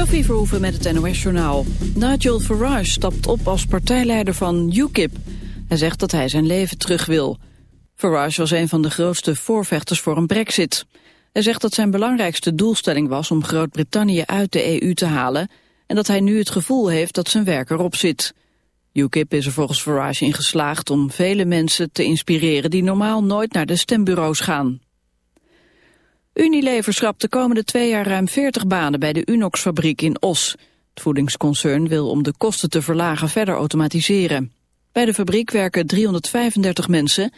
Sophie Verhoeven met het NOS-journaal. Nigel Farage stapt op als partijleider van UKIP. Hij zegt dat hij zijn leven terug wil. Farage was een van de grootste voorvechters voor een brexit. Hij zegt dat zijn belangrijkste doelstelling was om Groot-Brittannië uit de EU te halen... en dat hij nu het gevoel heeft dat zijn werk erop zit. UKIP is er volgens Farage in geslaagd om vele mensen te inspireren... die normaal nooit naar de stembureaus gaan. Unilever schrapt de komende twee jaar ruim 40 banen bij de Unox-fabriek in Os. Het voedingsconcern wil om de kosten te verlagen verder automatiseren. Bij de fabriek werken 335 mensen.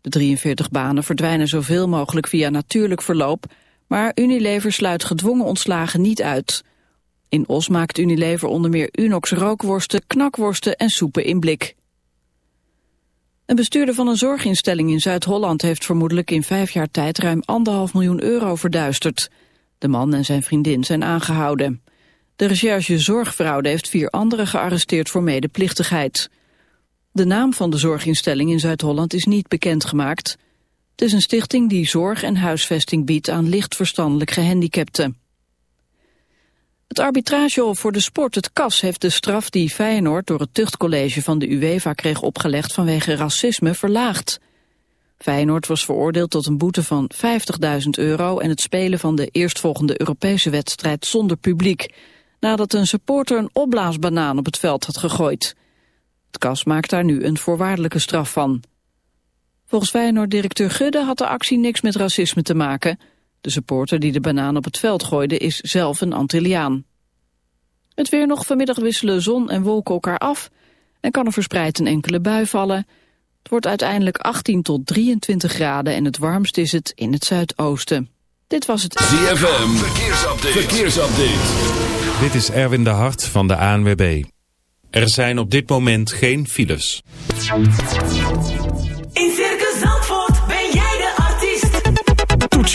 De 43 banen verdwijnen zoveel mogelijk via natuurlijk verloop, maar Unilever sluit gedwongen ontslagen niet uit. In Os maakt Unilever onder meer Unox rookworsten, knakworsten en soepen in blik. Een bestuurder van een zorginstelling in Zuid-Holland heeft vermoedelijk in vijf jaar tijd ruim anderhalf miljoen euro verduisterd. De man en zijn vriendin zijn aangehouden. De recherche zorgfraude heeft vier anderen gearresteerd voor medeplichtigheid. De naam van de zorginstelling in Zuid-Holland is niet bekendgemaakt. Het is een stichting die zorg en huisvesting biedt aan licht verstandelijk gehandicapten. Het arbitragehof voor de sport, het CAS, heeft de straf die Feyenoord door het tuchtcollege van de UEFA kreeg opgelegd vanwege racisme verlaagd. Feyenoord was veroordeeld tot een boete van 50.000 euro en het spelen van de eerstvolgende Europese wedstrijd zonder publiek, nadat een supporter een opblaasbanaan op het veld had gegooid. Het CAS maakt daar nu een voorwaardelijke straf van. Volgens Feyenoord-directeur Gudde had de actie niks met racisme te maken... De supporter die de banaan op het veld gooide is zelf een Antilliaan. Het weer nog vanmiddag wisselen zon en wolken elkaar af... en kan er verspreid een enkele bui vallen. Het wordt uiteindelijk 18 tot 23 graden... en het warmst is het in het zuidoosten. Dit was het... ZFM, verkeersupdate. verkeersupdate. Dit is Erwin de Hart van de ANWB. Er zijn op dit moment geen files.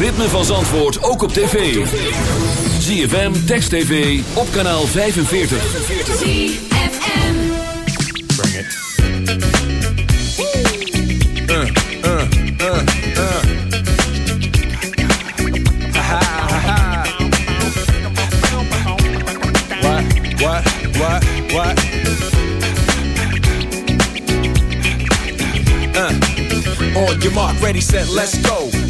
ritme van Zandvoort ook op tv. ZFM, Text TV, op kanaal 45. ZFM. Bring it. Uh, uh, uh, uh. Ha, ha, ha. What, what, what, what? Uh. On your mark, ready, set, let's go.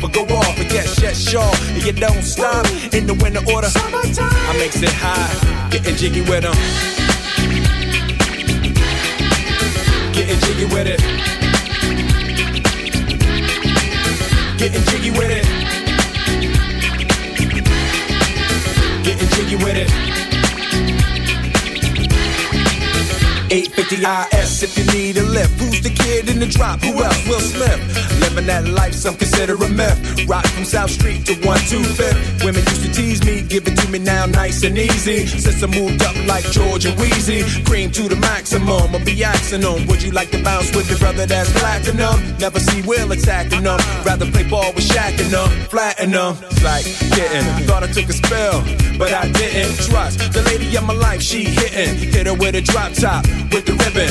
but go off. But yes, yes, sure. And you don't stop in the winter order. I makes it high, getting jiggy with them. Getting jiggy with it. Getting jiggy with it. Getting jiggy with it. 850 If you need a lift. Who's the kid in the drop? Who else? Will Smith. Living that life, some consider a myth. Rock from South Street to 125th. Women used to tease me, give it to me now nice and easy. Since I moved up like George and Weezy, cream to the maximum. I'll be axing them. Would you like to bounce with your brother that's platinum? Never see Will attacking them. Rather play ball with Shaq and them, flatten them. Like getting. Thought I took a spell, but I didn't. Trust the lady of my life, she hitting. Hit her with a drop top with the ribbon.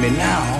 Me now.